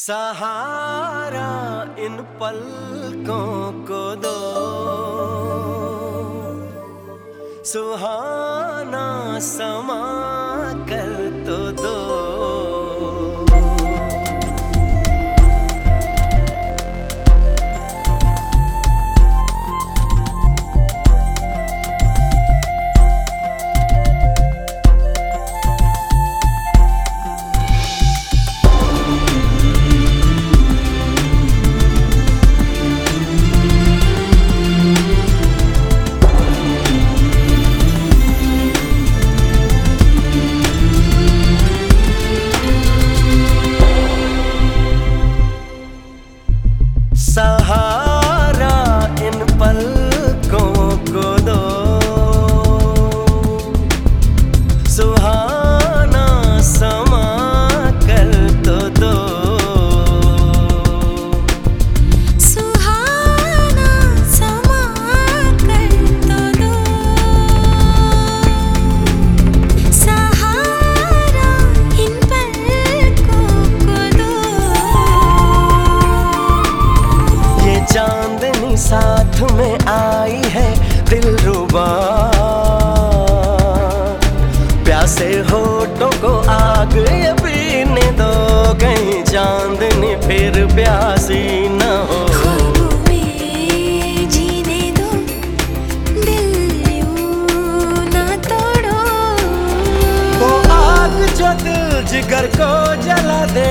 सहारा इन पलकों को दो। सुहाना समा कर साथ में आई है दिल रुबा। प्यासे होटों को आग ये पीने दो कहीं चांदनी फिर प्यासी न हो। जिगर को जला दे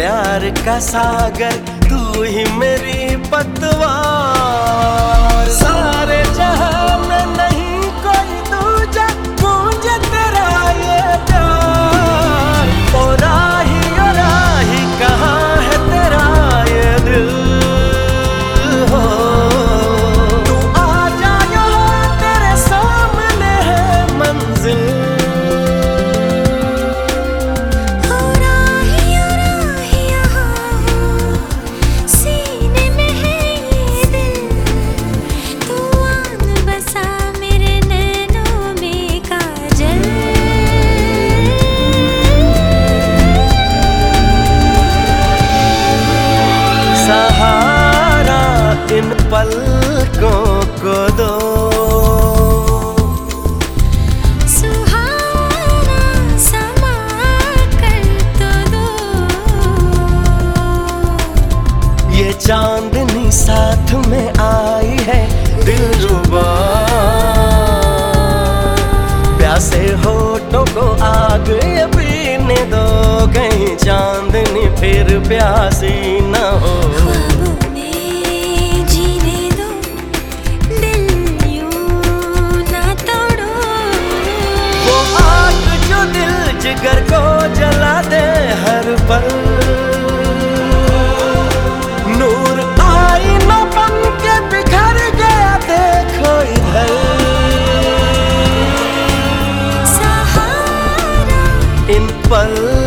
प्यार का सागर तू ही मेरी पतवार। सारे जहाँ में नहीं पलकों को दो। चांदनी साथ में आई है दिल रुबा। प्यासे होठों को आग ये पीने दो कहीं चांदनी फिर प्यासी न हो। phận.